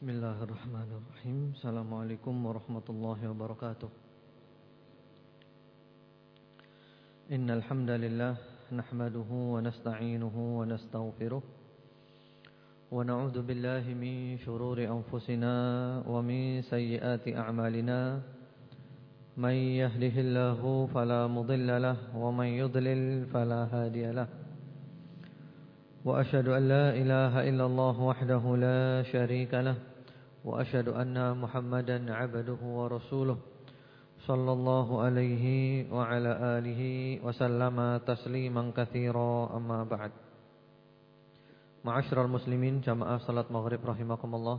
Bismillahirrahmanirrahim Assalamualaikum warahmatullahi wabarakatuh Innal hamdalillah nahmaduhu wa nasta'inuhu wa nastaghfiruh wa na'udzu billahi min shururi anfusina wa min sayyiati a'malina may yahdihillahu fala mudilla lahu wa may yudlil fala hadiya lahu وأشهد أن لا إله إلا الله وحده لا شريك له وأشهد أن محمدا عبده ورسوله صلى الله عليه وعلى آله وسلم تسليما كثيرا أما بعد Ma'asyiral muslimin jamaah salat maghrib rahimakumullah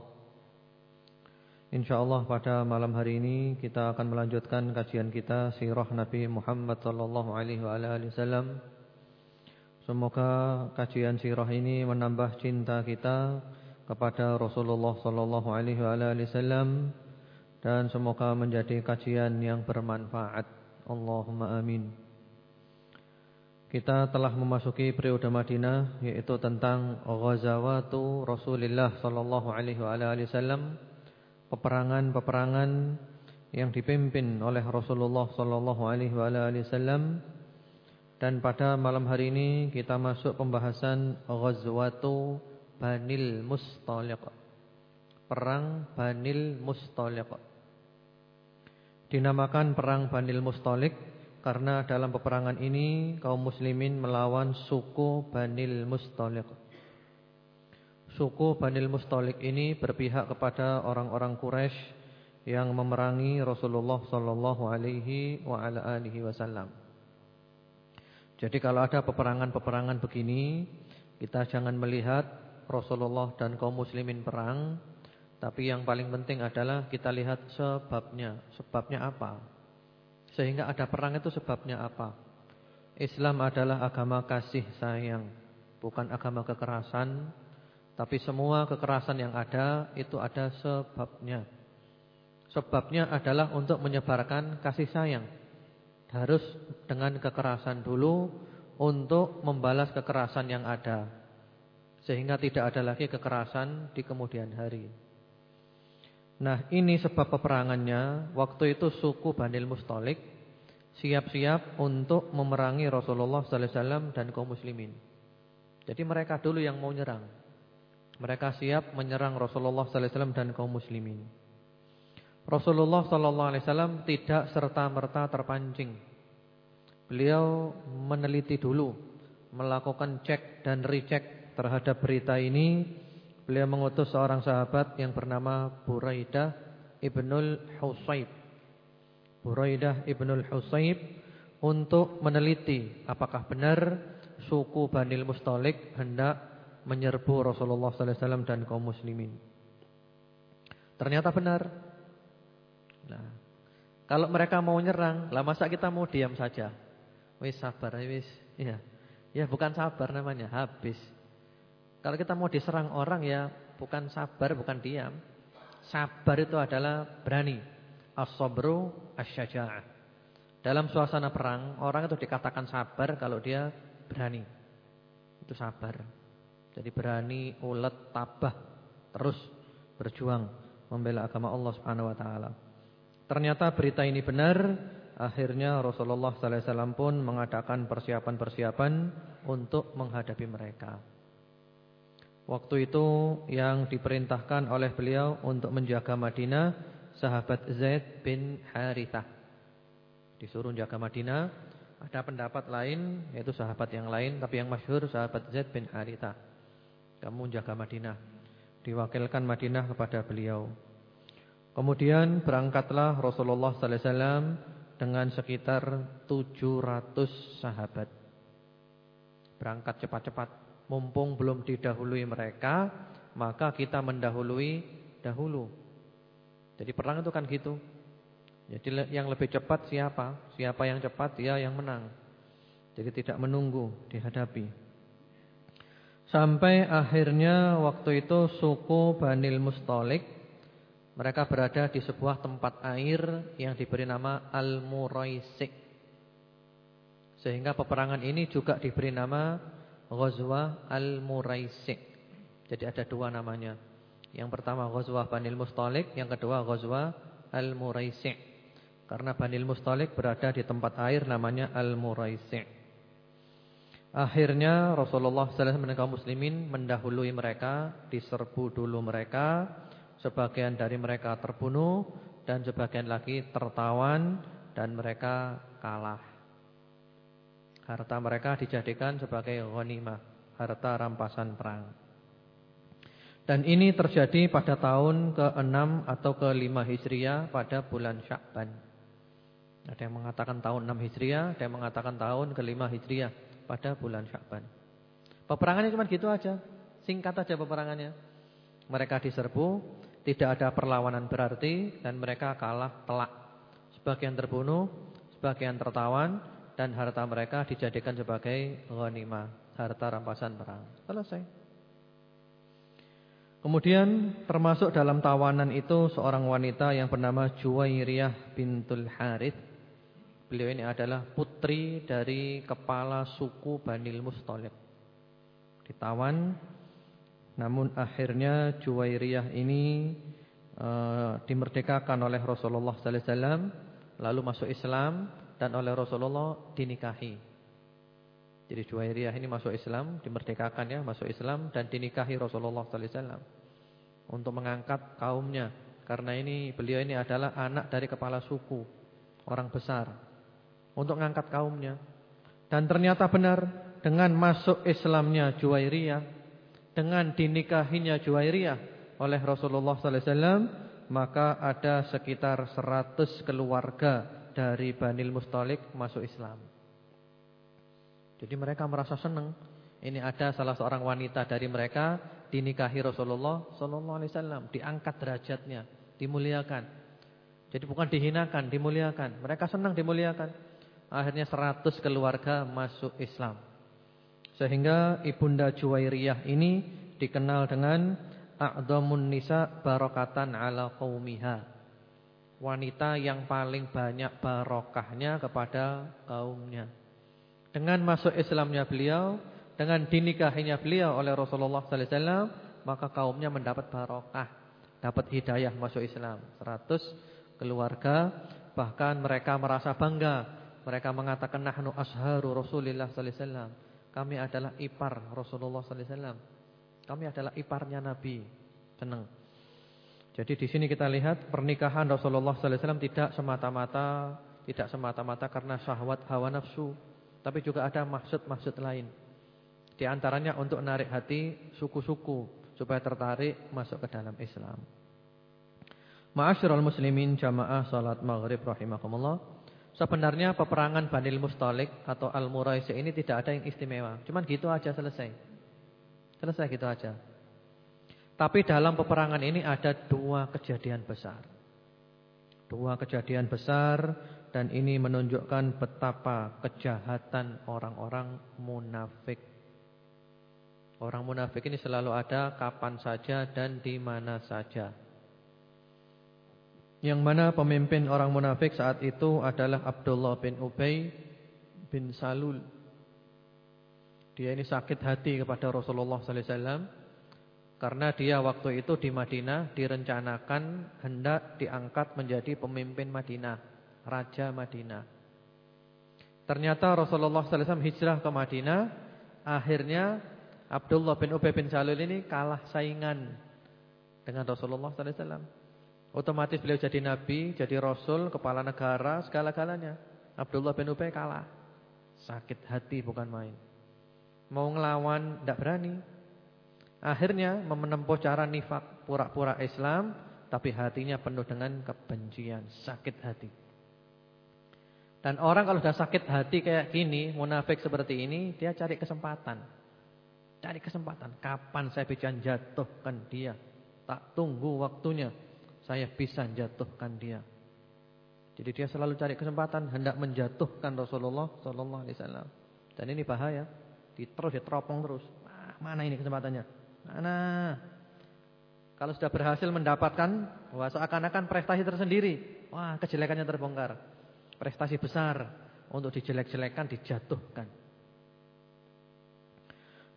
Insyaallah pada malam hari ini kita akan melanjutkan kajian kita sirah Nabi Muhammad sallallahu alaihi wasallam. Semoga kajian sirah ini menambah cinta kita kepada Rasulullah sallallahu alaihi wasallam dan semoga menjadi kajian yang bermanfaat. Allahumma amin. Kita telah memasuki periode Madinah yaitu tentang ghazawatu Rasulullah sallallahu alaihi wasallam, peperangan-peperangan yang dipimpin oleh Rasulullah sallallahu alaihi wasallam dan pada malam hari ini kita masuk pembahasan ghazwatu Banil Mustaliq. Perang Banil Mustaliq. Dinamakan perang Banil Mustaliq karena dalam peperangan ini kaum muslimin melawan suku Banil Mustaliq. Suku Banil Mustaliq ini berpihak kepada orang-orang Quraisy yang memerangi Rasulullah sallallahu alaihi wasallam. Jadi kalau ada peperangan-peperangan begini, kita jangan melihat Rasulullah dan kaum muslimin perang Tapi yang paling penting adalah kita lihat sebabnya. Sebabnya apa? Sehingga ada perang itu sebabnya apa? Islam adalah agama kasih sayang Bukan agama kekerasan. Tapi semua kekerasan yang ada Itu ada sebabnya. Sebabnya adalah untuk menyebarkan kasih sayang. Harus dengan kekerasan dulu Untuk membalas kekerasan yang ada sehingga tidak ada lagi kekerasan di kemudian hari. Nah ini sebab peperangannya Waktu itu suku Banil Mustalik Siap-siap untuk memerangi Rasulullah SAW dan kaum muslimin. Jadi mereka dulu yang mau nyerang. Mereka siap menyerang Rasulullah SAW dan kaum muslimin. Rasulullah SAW tidak serta-merta terpancing. Beliau meneliti dulu Melakukan cek dan recheck terhadap berita ini beliau mengutus seorang sahabat yang bernama Buraidah ibnul Husayb. Buraidah ibnul Husayb untuk meneliti apakah benar suku Banil Mustalik hendak menyerbu Rasulullah sallallahu alaihi wasallam dan kaum muslimin. Ternyata benar. Nah, kalau mereka mau nyerang, lah masa kita mau diam saja? Wis sabar, wis. Iya. Ya bukan sabar namanya, habis. Kalau kita mau diserang orang ya bukan sabar, bukan diam. Sabar itu adalah berani. As-sabru. Dalam suasana perang, orang itu dikatakan sabar kalau dia berani. Itu sabar. Jadi berani, ulet, tabah, terus berjuang membela agama Allah Subhanahu wa taala. Ternyata berita ini benar, akhirnya Rasulullah sallallahu alaihi wasallam pun mengadakan persiapan-persiapan untuk menghadapi mereka. Waktu itu yang diperintahkan oleh beliau untuk menjaga Madinah sahabat Zaid bin Harithah. Disuruh jaga Madinah. Ada pendapat lain yaitu sahabat yang lain tapi yang masyhur sahabat Zaid bin Harithah. Kamu jaga Madinah. Diwakilkan Madinah kepada beliau. Kemudian berangkatlah Rasulullah sallallahu alaihi wasallam dengan sekitar 700 sahabat. Berangkat cepat-cepat Mumpung belum didahului mereka Maka kita mendahului dahulu. Jadi perang itu kan gitu. Jadi yang lebih cepat siapa? Siapa yang cepat dia yang menang. Jadi tidak menunggu dihadapi. Sampai akhirnya waktu itu suku Banil Mustolik Mereka berada di sebuah tempat air yang diberi nama Al-Muraisik Sehingga peperangan ini juga diberi nama Ghazwa Al-Muraisi. Jadi ada dua namanya. Yang pertama Ghazwah Banil Mustalik, yang kedua Ghazwah Al-Muraisi'. Karena Banil Mustalik berada di tempat air namanya Al-Muraisi'. Akhirnya Rasulullah SAW kaum muslimin mendahului mereka, diserbu dulu mereka, sebagian dari mereka terbunuh dan sebagian lagi tertawan dan mereka kalah. Harta mereka dijadikan sebagai ghanimah, harta rampasan perang. Dan ini terjadi pada tahun ke-6 atau ke-5 Hijriah pada bulan Syakban. Ada yang mengatakan tahun 6 Hijriah, ada yang mengatakan tahun ke-5 Hijriah pada bulan Syakban. Peperangannya cuma gitu aja. Singkat aja peperangannya. Mereka diserbu, tidak ada perlawanan berarti dan mereka kalah telak. Sebagian terbunuh, sebagian tertawan dan harta mereka dijadikan sebagai ghanimah, harta rampasan perang. Selesai. Kemudian termasuk dalam tawanan itu seorang wanita yang bernama Juwairiyah bintul Harith Beliau ini adalah putri dari kepala suku Banil Mustolib. Ditawan, namun akhirnya Juwairiyah ini uh, dimerdekakan oleh Rasulullah sallallahu alaihi wasallam, lalu masuk Islam dan oleh Rasulullah dinikahi. Jadi Juwairiyah ini masuk Islam, dimerdekakan ya, masuk Islam dan dinikahi Rasulullah sallallahu alaihi wasallam untuk mengangkat kaumnya. Karena ini beliau ini adalah anak dari kepala suku, orang besar untuk mengangkat kaumnya. Dan ternyata benar dengan masuk Islamnya Juwairiyah, dengan dinikahinya Juwairiyah oleh Rasulullah sallallahu alaihi wasallam, maka ada sekitar 100 keluarga dari Banil Mustalik masuk Islam. Jadi mereka merasa senang. Ini ada salah seorang wanita dari mereka dinikahi Rasulullah sallallahu alaihi wasallam, diangkat derajatnya, dimuliakan. Jadi bukan dihinakan, dimuliakan. Mereka senang dimuliakan. Akhirnya 100 keluarga masuk Islam. Sehingga Ibunda Juwairiyah ini dikenal dengan A'damun Nisa barokatan ala qaumiha. Wanita yang paling banyak barokahnya kepada kaumnya. Dengan masuk Islamnya beliau, dengan dinikahinya beliau oleh Rasulullah sallallahu alaihi wasallam, maka kaumnya mendapat barokah, dapat hidayah masuk Islam. 100 keluarga bahkan mereka merasa bangga mereka mengatakan nahnu asharu Rasulillah sallallahu alaihi wasallam. Kami adalah ipar Rasulullah sallallahu alaihi wasallam. Kami adalah iparnya Nabi. Senang. Jadi di sini kita lihat pernikahan Rasulullah sallallahu alaihi wasallam tidak semata-mata tidak semata-mata karena syahwat hawa nafsu, tapi juga ada maksud-maksud lain. Di antaranya untuk menarik hati suku-suku supaya tertarik masuk ke dalam Islam. Ma'asyiral muslimin jamaah salat maghrib rahimakumullah. Sebenarnya peperangan Banil Mustalik atau Al-Muraisi ini tidak ada yang istimewa. Cuman gitu aja selesai. Selesai gitu aja. Tapi dalam peperangan ini ada dua kejadian besar. Dua kejadian besar dan ini menunjukkan betapa kejahatan orang-orang munafik. Orang munafik ini selalu ada kapan saja dan di mana saja. Yang mana pemimpin orang munafik saat itu adalah Abdullah bin Ubay bin Salul. Dia ini sakit hati kepada Rasulullah sallallahu alaihi wasallam karena dia waktu itu di Madinah direncanakan hendak diangkat menjadi pemimpin Madinah, raja Madinah. Ternyata Rasulullah wasallam hijrah ke Madinah, akhirnya Abdullah bin Ubay bin Salul ini kalah saingan dengan Rasulullah wasallam. Otomatis beliau jadi nabi, jadi rasul, kepala negara, segala-galanya. Abdullah bin Ubay kalah. Sakit hati bukan main. Mau ngelawan tidak berani. Akhirnya menempuh cara nifak, pura-pura Islam, tapi hatinya penuh dengan kebencian, sakit hati. Dan orang kalau sudah sakit hati kayak gini, munafik seperti ini, dia cari kesempatan. Cari kesempatan, kapan saya bisa jatuhkan dia. Tak tunggu waktunya saya bisa jatuhkan dia. Jadi dia selalu cari kesempatan hendak menjatuhkan Rasulullah sallallahu alaihi wasallam. Dan ini bahaya. Diterus diteropong terus. Ah, mana ini kesempatannya? Mana? Kalau sudah berhasil mendapatkan wah seakan-akan prestasi tersendiri. Wah, kejelekannya terbongkar. Prestasi besar untuk dijelek-jelekan, dijatuhkan.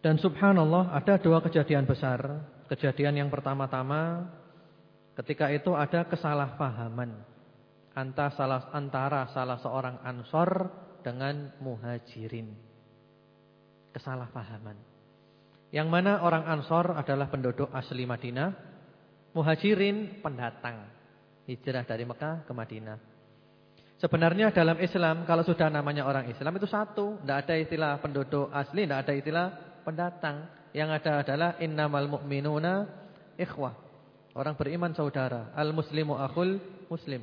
Dan subhanallah ada dua kejadian besar kejadian yang pertama-tama ketika itu ada kesalahpahaman antara salah, antara salah seorang ansor dengan muhajirin. Kesalahpahaman. Yang mana orang ansor adalah penduduk asli Madinah, muhajirin pendatang hijrah dari Mekah ke Madinah. Sebenarnya dalam Islam kalau sudah namanya orang Islam itu satu, tidak ada istilah penduduk asli, tidak ada istilah pendatang. Yang ada adalah innamal mu'minuna ikhwah. Orang beriman saudara, al-muslimu akhul muslim.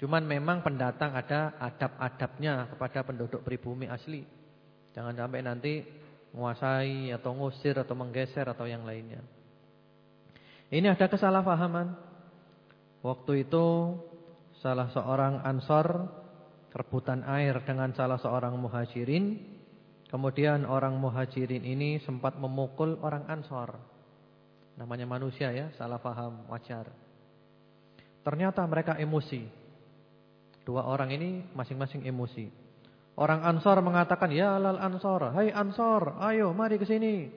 Cuman memang pendatang ada adab-adabnya kepada penduduk pribumi asli. Jangan sampai nanti menguasai atau ngusir atau menggeser atau yang lainnya. Ini ada kesalahpahaman. Waktu itu salah seorang ansor rebutan air dengan salah seorang muhajirin. Kemudian orang muhajirin ini sempat memukul orang ansor. Namanya manusia ya, salah paham, wajar. Ternyata mereka emosi. Dua orang ini masing-masing emosi. Orang Ansor mengatakan, "Ya lal Ansor, hai Ansor, ayo mari ke sini."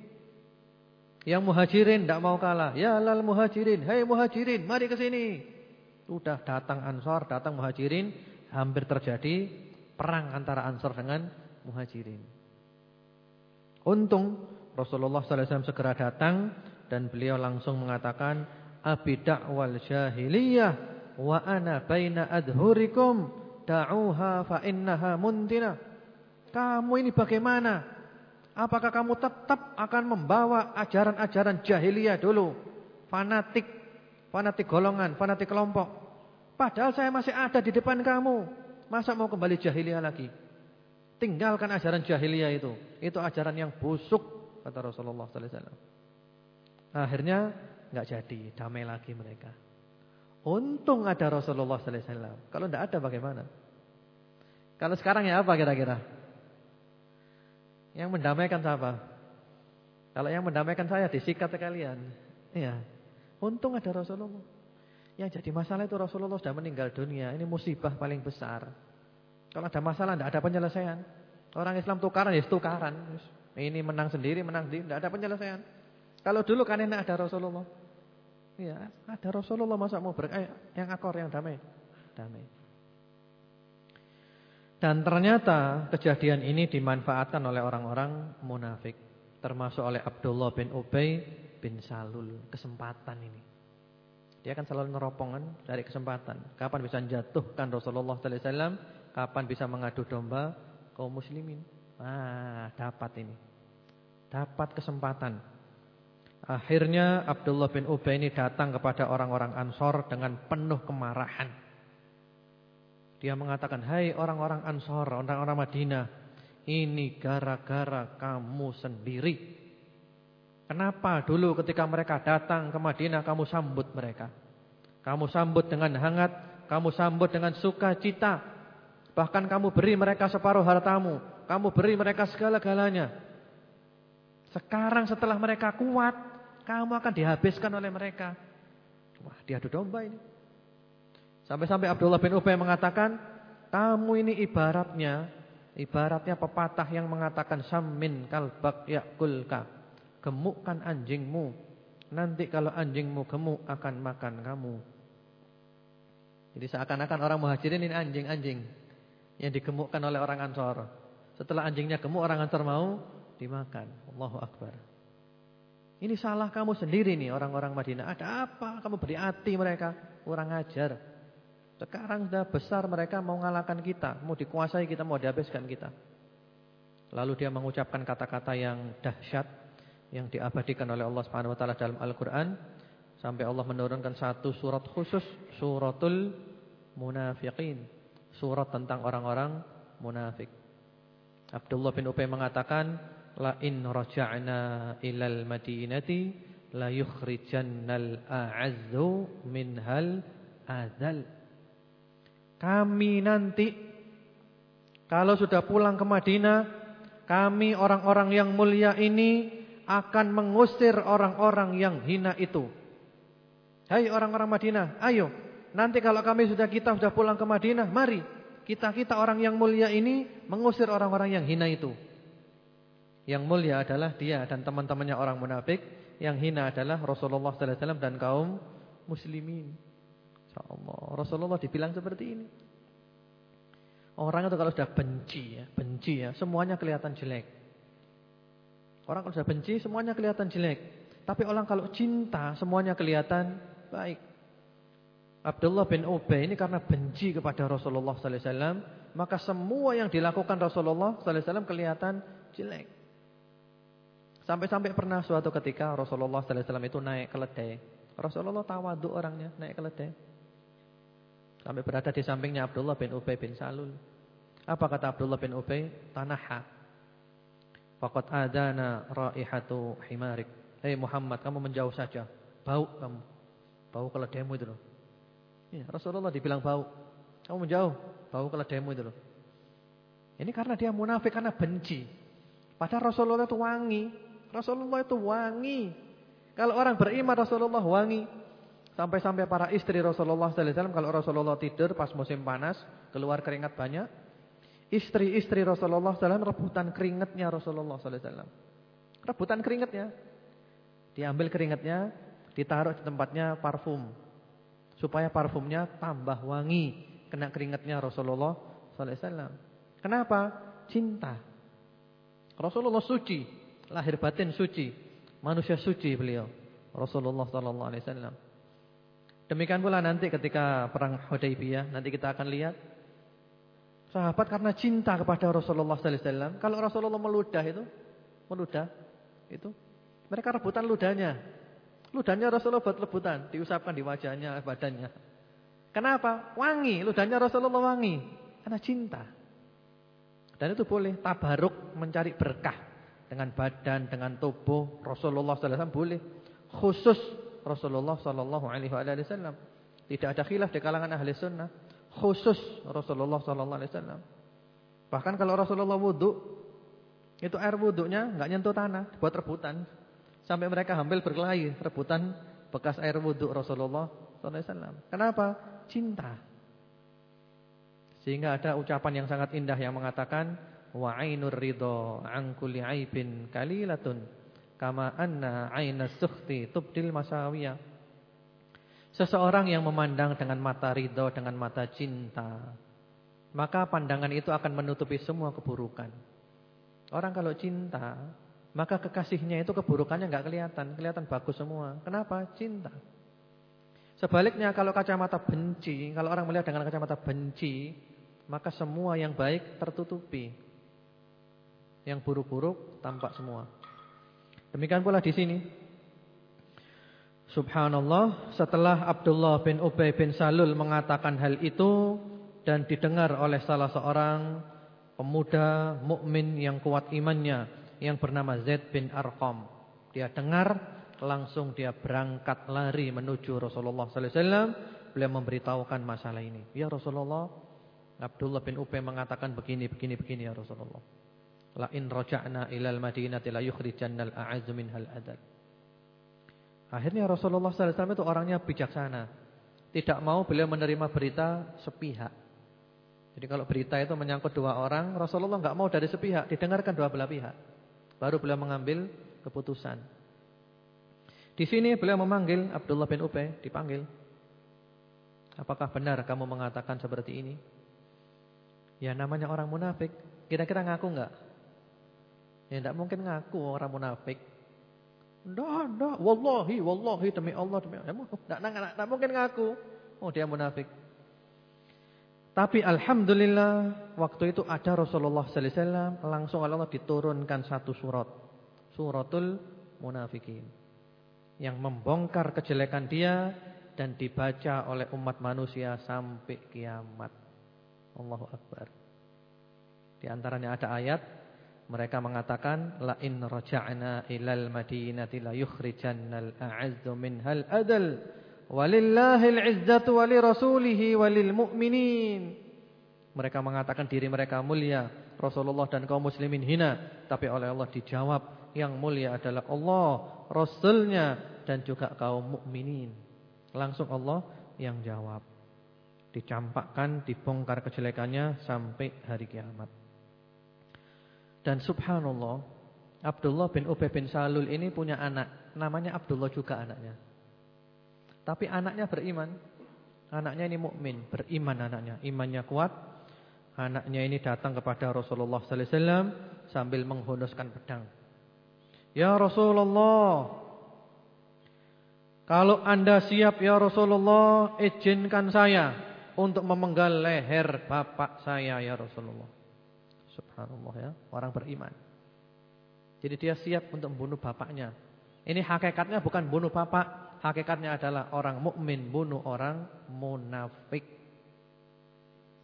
Yang Muhajirin tidak mau kalah. "Ya lal Muhajirin, hai Muhajirin, mari ke sini." Sudah datang Ansor, datang Muhajirin, hampir terjadi perang antara Ansor dengan Muhajirin. Untung Rasulullah SAW segera datang dan beliau langsung mengatakan abidak wal jahiliyah wa ana baina adhurikum da'uha fa innaha muntina kamu ini bagaimana? Apakah kamu tetap akan membawa ajaran-ajaran jahiliyah dulu? Fanatik. Fanatik golongan fanatik kelompok. Padahal saya masih ada di depan kamu. Masa mau kembali jahiliyah lagi? Tinggalkan ajaran jahiliyah itu. Itu ajaran yang busuk kata Rasulullah sallallahu alaihi wasallam. Akhirnya nggak jadi, damai lagi mereka. Untung ada Rasulullah sallallahu alaihi wasallam. Kalau tidak ada bagaimana? Kalau sekarang ya apa kira-kira? Yang mendamaikan siapa? Kalau yang mendamaikan saya disikat sekalian. Iya. Untung ada Rasulullah. Yang jadi masalah itu Rasulullah sudah meninggal dunia. Ini musibah paling besar. Kalau ada masalah tidak ada penyelesaian. Orang Islam tukaran ya tukaran. Ini menang sendiri, menang sendiri, tidak ada penyelesaian. Kalau dulu kan enak ada Rasulullah. Iya, ada Rasulullah masa mau ber eh, yang akor yang damai. Damai. Dan ternyata kejadian ini dimanfaatkan oleh orang-orang munafik, termasuk oleh Abdullah bin Ubay bin Salul. Kesempatan ini. Dia kan selalu neropongan dari kesempatan. Kapan bisa jatuhkan Rasulullah sallallahu alaihi wasallam, kapan bisa mengadu domba kaum muslimin. Ah, dapat ini. Dapat kesempatan. Akhirnya Abdullah bin Ubay ini datang kepada orang-orang Ansor dengan penuh kemarahan. Dia mengatakan, "Hai orang-orang Ansor, orang-orang Madinah, ini gara-gara kamu sendiri. Kenapa dulu ketika mereka datang ke Madinah kamu sambut mereka? Kamu sambut dengan hangat, kamu sambut dengan sukacita. Bahkan kamu beri mereka separuh hartamu, kamu beri mereka segala-galanya. Sekarang setelah mereka kuat, kamu akan dihabiskan oleh mereka. Wah, diadu domba ini. Sampai-sampai Abdullah bin Ubay mengatakan, kamu ini ibaratnya, ibaratnya pepatah yang mengatakan samin kalbak yakulka. Gemukkan anjingmu. Nanti kalau anjingmu gemuk akan makan kamu. Jadi seakan-akan orang muhajirin ini anjing-anjing yang digemukkan oleh orang Ansor. Setelah anjingnya gemuk orang Ansor mau dimakan. Allahu Akbar. Ini salah kamu sendiri nih orang-orang Madinah. Ada apa? Kamu beri hati mereka. Kurang ajar. Sekarang sudah besar mereka mau ngalahkan kita. Mau dikuasai kita, mau dihabiskan kita. Lalu dia mengucapkan kata-kata yang dahsyat. Yang diabadikan oleh Allah Taala dalam Al-Quran. Sampai Allah menurunkan satu surat khusus. Suratul Munafiqin. Surat tentang orang-orang munafik. Abdullah bin Ubay mengatakan la in raja'na ilal madinati la yukhrijannal a'azzu minhal azal. Kami nanti kalau sudah pulang ke Madinah kami orang-orang yang mulia ini akan mengusir orang-orang yang hina itu. Hai orang-orang Madinah ayo. Nanti kalau kami sudah kita sudah pulang ke Madinah mari. Kita-kita orang yang mulia ini mengusir orang-orang yang hina itu yang mulia adalah dia dan teman-temannya orang munafik yang hina adalah Rasulullah sallallahu alaihi wasallam dan kaum muslimin. Rasulullah dibilang seperti ini. Orang itu kalau sudah benci ya, benci ya, semuanya kelihatan jelek. Orang kalau sudah benci semuanya kelihatan jelek. Tapi orang kalau cinta semuanya kelihatan baik. Abdullah bin Ubay ini karena benci kepada Rasulullah sallallahu alaihi wasallam, maka semua yang dilakukan Rasulullah sallallahu alaihi wasallam kelihatan jelek. Sampai-sampai pernah suatu ketika Rasulullah sallallahu alaihi wasallam itu naik keledai. Rasulullah tawadhu orangnya naik keledai. Sampai berada di sampingnya Abdullah bin Ubay bin Salul. Apa kata Abdullah bin Ubay? Tanaha. Faqad adana raihatu himarik. Hei Muhammad, kamu menjauh saja. Bau kamu. Bau keledaimu itu loh. Ya, Rasulullah dibilang bau. Kamu menjauh, bau keledaimu itu loh. Ini karena dia munafik karena benci. Padahal Rasulullah itu wangi. Rasulullah itu wangi. Kalau orang beriman Rasulullah wangi. Sampai-sampai para istri Rasulullah wasallam kalau Rasulullah tidur pas musim panas, keluar keringat banyak. Istri-istri Rasulullah wasallam rebutan keringatnya Rasulullah wasallam. Rebutan keringatnya. Diambil keringatnya, ditaruh di tempatnya parfum. Supaya parfumnya tambah wangi kena keringatnya Rasulullah wasallam. Kenapa? Cinta. Rasulullah suci, lahir batin suci, manusia suci beliau. Rasulullah sallallahu alaihi wasallam. Demikian pula nanti ketika perang Hudaybiyah nanti kita akan lihat sahabat karena cinta kepada Rasulullah sallallahu alaihi wasallam, kalau Rasulullah meludah itu, meludah itu mereka rebutan ludahnya. Ludahnya Rasulullah buat rebutan, diusapkan di wajahnya, badannya. Kenapa? Wangi, ludahnya Rasulullah wangi karena cinta. Dan itu boleh tabaruk mencari berkah dengan badan, dengan tubuh Rasulullah wasallam boleh. Khusus Rasulullah sallallahu alaihi wasallam. Tidak ada khilaf di kalangan ahli sunnah khusus Rasulullah sallallahu alaihi wasallam. Bahkan kalau Rasulullah wudu itu air wudunya enggak nyentuh tanah, buat rebutan. Sampai mereka hampir berkelahi rebutan bekas air wudu Rasulullah sallallahu alaihi wasallam. Kenapa? Cinta. Sehingga ada ucapan yang sangat indah yang mengatakan wa ainur ridho an kulli aibin kalilatun kama anna aina sukhti tubdil masawiyah. Seseorang yang memandang dengan mata ridho, dengan mata cinta, maka pandangan itu akan menutupi semua keburukan. Orang kalau cinta, maka kekasihnya itu keburukannya enggak kelihatan, kelihatan bagus semua. Kenapa? Cinta. Sebaliknya kalau kacamata benci, kalau orang melihat dengan kacamata benci, maka semua yang baik tertutupi. Yang buruk-buruk tampak semua. Demikian pula di sini. Subhanallah, setelah Abdullah bin Ubay bin Salul mengatakan hal itu dan didengar oleh salah seorang pemuda mukmin yang kuat imannya yang bernama Zaid bin Arqam. Dia dengar, langsung dia berangkat lari menuju Rasulullah sallallahu alaihi wasallam. Beliau memberitahukan masalah ini. Ya Rasulullah, Abdullah bin Ubay mengatakan begini begini begini ya Rasulullah. La in raja'na ilal madinati la yukhrijannal a'azzu minhal adad. Akhirnya Rasulullah wasallam itu orangnya bijaksana. Tidak mau beliau menerima berita sepihak. Jadi kalau berita itu menyangkut dua orang, Rasulullah enggak mau dari sepihak, didengarkan dua belah pihak. Baru beliau mengambil keputusan. Di sini beliau memanggil Abdullah bin Ubay, dipanggil. Apakah benar kamu mengatakan seperti ini? Ya namanya orang munafik. Kira-kira ngaku enggak? Ya tidak mungkin ngaku orang munafik. Tidak, tidak. Wallahi, wallahi demi Allah demi Allah. Tidak, tidak, tidak mungkin ngaku. Oh dia munafik. Tapi alhamdulillah waktu itu ada Rasulullah sallallahu alaihi wasallam langsung Allah diturunkan satu surat. Suratul Munafikin. Yang membongkar kejelekan dia dan dibaca oleh umat manusia sampai kiamat. Allahu akbar. Di antaranya ada ayat mereka mengatakan la in raja'na ilal madinati la yukhrijannal a'azzu minhal adal walillahil 'izzatu walil mu'minin. Mereka mengatakan diri mereka mulia, Rasulullah dan kaum muslimin hina, tapi oleh Allah dijawab yang mulia adalah Allah, Rasulnya dan juga kaum mukminin. Langsung Allah yang jawab. Dicampakkan, dibongkar kejelekannya sampai hari kiamat. Dan subhanallah, Abdullah bin Ubay bin Salul ini punya anak. namanya Abdullah juga anaknya. Tapi anaknya beriman. Anaknya ini mukmin, beriman anaknya, imannya kuat. Anaknya ini datang kepada Rasulullah wasallam sambil menghunuskan pedang. Ya Rasulullah, kalau Anda siap ya Rasulullah, izinkan saya untuk memenggal leher bapak saya ya Rasulullah. Subhanallah ya, orang beriman. Jadi dia siap untuk membunuh bapaknya. Ini hakikatnya bukan bunuh bapak, hakikatnya adalah orang mukmin bunuh orang munafik.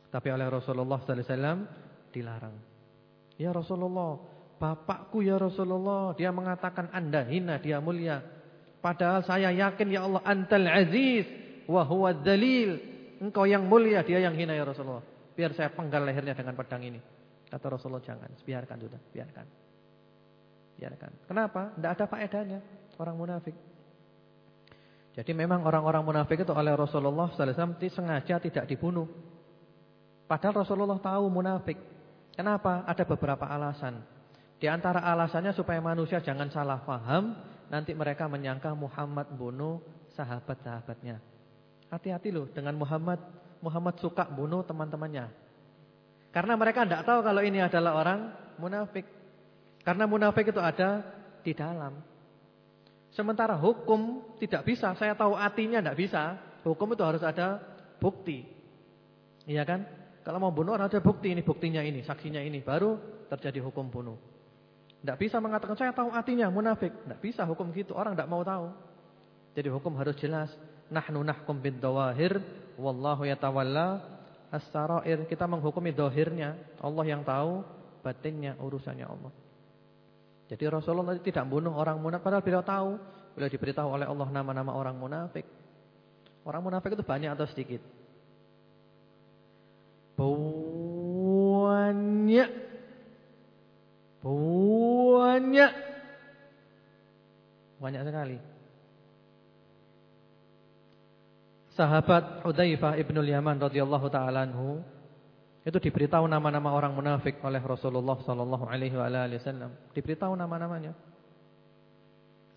Tapi oleh Rasulullah sallallahu alaihi wasallam dilarang. Ya Rasulullah, bapakku ya Rasulullah, dia mengatakan Anda hina, dia mulia. Padahal saya yakin ya Allah antal aziz wa huwa dalil. Engkau yang mulia, dia yang hina ya Rasulullah. Biar saya penggal lehernya dengan pedang ini. Kata Rasulullah jangan, biarkan sudah, biarkan. Biarkan. Kenapa? Tidak ada faedahnya orang munafik. Jadi memang orang-orang munafik itu oleh Rasulullah SAW sengaja tidak dibunuh. Padahal Rasulullah tahu munafik. Kenapa? Ada beberapa alasan. Di antara alasannya supaya manusia jangan salah paham, nanti mereka menyangka Muhammad bunuh sahabat-sahabatnya. Hati-hati loh dengan Muhammad. Muhammad suka bunuh teman-temannya. Karena mereka tidak tahu kalau ini adalah orang munafik. Karena munafik itu ada di dalam. Sementara hukum tidak bisa. Saya tahu artinya tidak bisa. Hukum itu harus ada bukti. Iya kan? Kalau mau bunuh ada bukti ini, buktinya ini, saksinya ini. Baru terjadi hukum bunuh. Tidak bisa mengatakan saya tahu artinya munafik. Tidak bisa hukum gitu. Orang tidak mau tahu. Jadi hukum harus jelas. Nahnu nahkum bid dawahir. Wallahu yatawalla as-sarair, kita menghukumi dohirnya. Allah yang tahu batinnya, urusannya Allah. Jadi Rasulullah tidak bunuh orang munafik padahal beliau tahu, beliau diberitahu oleh Allah nama-nama orang munafik. Orang munafik itu banyak atau sedikit? Banyak. Banyak. Banyak sekali. Sahabat Hudzaifah ibnul Yaman radhiyallahu taala itu diberitahu nama-nama orang munafik oleh Rasulullah sallallahu alaihi wasallam. Diberitahu nama-namanya.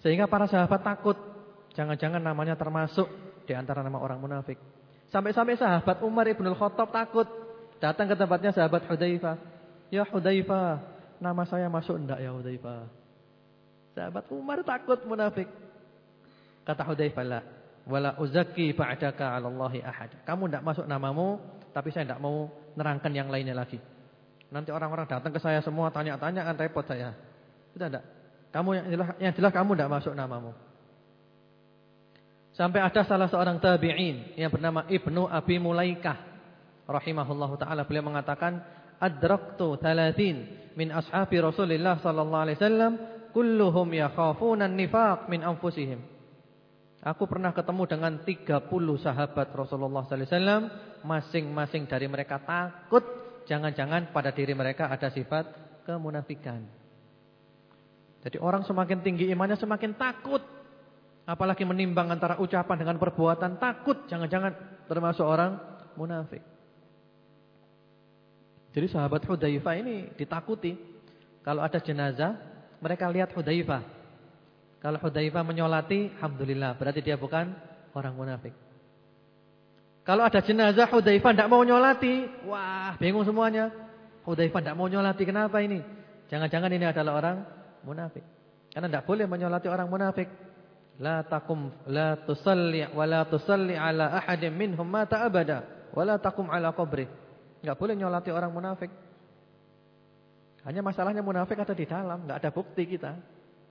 Sehingga para sahabat takut jangan-jangan namanya termasuk di antara nama orang munafik. Sampai-sampai sahabat Umar ibnul Khattab takut datang ke tempatnya sahabat Hudzaifah. Ya Hudzaifah, nama saya masuk enggak ya Hudzaifah? Sahabat Umar takut munafik. Kata Hudzaifah, "La, wala uzaki ba'daka 'ala Allahi ahad. Kamu tidak masuk namamu, tapi saya tidak mau nerangkan yang lainnya lagi. Nanti orang-orang datang ke saya semua tanya-tanya kan repot saya. Sudah tidak. Kamu yang jelas, yang jelas kamu tidak masuk namamu. Sampai ada salah seorang tabi'in yang bernama Ibnu Abi Mulaikah rahimahullahu taala beliau mengatakan adraktu 30 min ashabi Rasulillah sallallahu alaihi wasallam kulluhum yakhafuna an-nifaq min anfusihim. Aku pernah ketemu dengan 30 sahabat Rasulullah sallallahu alaihi wasallam, masing-masing dari mereka takut jangan-jangan pada diri mereka ada sifat kemunafikan. Jadi orang semakin tinggi imannya semakin takut. Apalagi menimbang antara ucapan dengan perbuatan takut jangan-jangan termasuk orang munafik. Jadi sahabat Hudzaifah ini ditakuti. Kalau ada jenazah, mereka lihat Hudzaifah. Kalau Hudzaifah menyolati, alhamdulillah, berarti dia bukan orang munafik. Kalau ada jenazah Hudzaifah tidak mau nyolati, wah, bingung semuanya. Hudzaifah tidak mau nyolati, kenapa ini? Jangan-jangan ini adalah orang munafik. Karena tidak boleh menyolati orang munafik. La takum la tusalli wa la tusalli ala ahadin minhum mata abada wa la takum ala qabri. Enggak boleh nyolati orang munafik. Hanya masalahnya munafik ada di dalam, enggak ada bukti kita.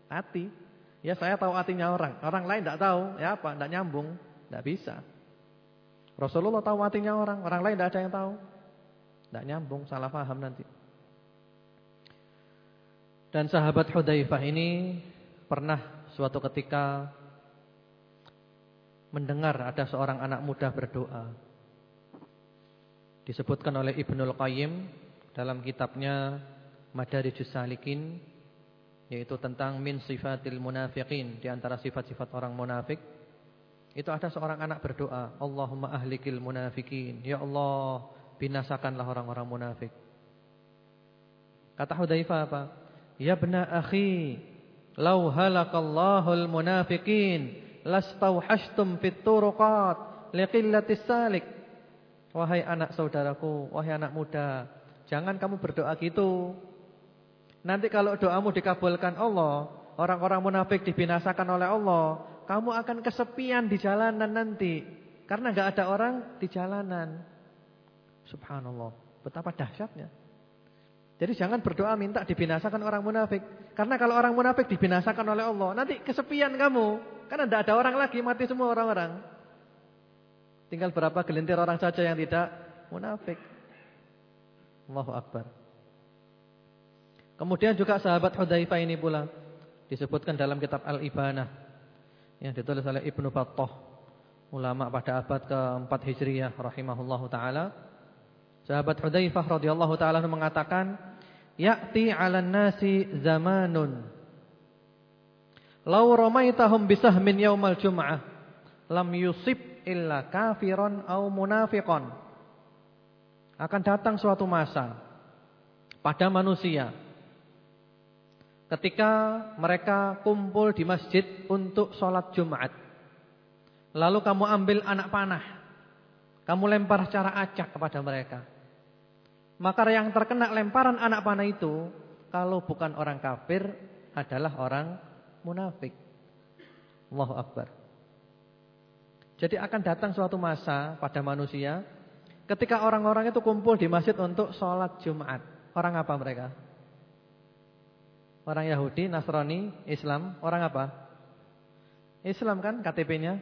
Hati. Ya saya tahu artinya orang. Orang lain tidak tahu. Ya apa? Tidak nyambung. Tidak bisa. Rasulullah tahu artinya orang. Orang lain tidak ada yang tahu. Tidak nyambung. Salah paham nanti. Dan sahabat Hudaifah ini pernah suatu ketika mendengar ada seorang anak muda berdoa. Disebutkan oleh Ibnul Qayyim dalam kitabnya Madarijus Salikin yaitu tentang min sifatil munafiqin di antara sifat-sifat orang munafik itu ada seorang anak berdoa Allahumma ahlikil munafikin ya Allah binasakanlah orang-orang munafik kata Hudzaifah apa ya bena akhi "Lau halakallahul munafiqin lastauhashtum fit turuqat liqillatis salik." Wahai anak saudaraku, wahai anak muda, jangan kamu berdoa gitu. Nanti kalau doamu dikabulkan Allah, orang-orang munafik dibinasakan oleh Allah, kamu akan kesepian di jalanan nanti. Karena enggak ada orang di jalanan. Subhanallah, betapa dahsyatnya. Jadi jangan berdoa minta dibinasakan orang munafik. Karena kalau orang munafik dibinasakan oleh Allah, nanti kesepian kamu. Karena tidak ada orang lagi, mati semua orang-orang. Tinggal berapa gelintir orang saja yang tidak munafik. Allahu Akbar. Kemudian juga sahabat Hudzaifah ini pula disebutkan dalam kitab Al-Ibanah yang ditulis oleh Ibnu Battah, ulama pada abad ke-4 Hijriah rahimahullahu taala. Sahabat Hudzaifah radhiyallahu taala mengatakan, "Ya'ti 'alan nasi zamanun law ramaitahum bisahmin yaumal jum'ah lam yusib illa kafiron au munafiqon. Akan datang suatu masa pada manusia ketika mereka kumpul di masjid untuk sholat Jumat. Lalu kamu ambil anak panah. Kamu lempar secara acak kepada mereka. Maka yang terkena lemparan anak panah itu kalau bukan orang kafir adalah orang munafik. Allahu Akbar. Jadi akan datang suatu masa pada manusia ketika orang-orang itu kumpul di masjid untuk sholat Jumat. Orang apa mereka? Orang Yahudi, Nasrani, Islam, orang apa? Islam kan KTP-nya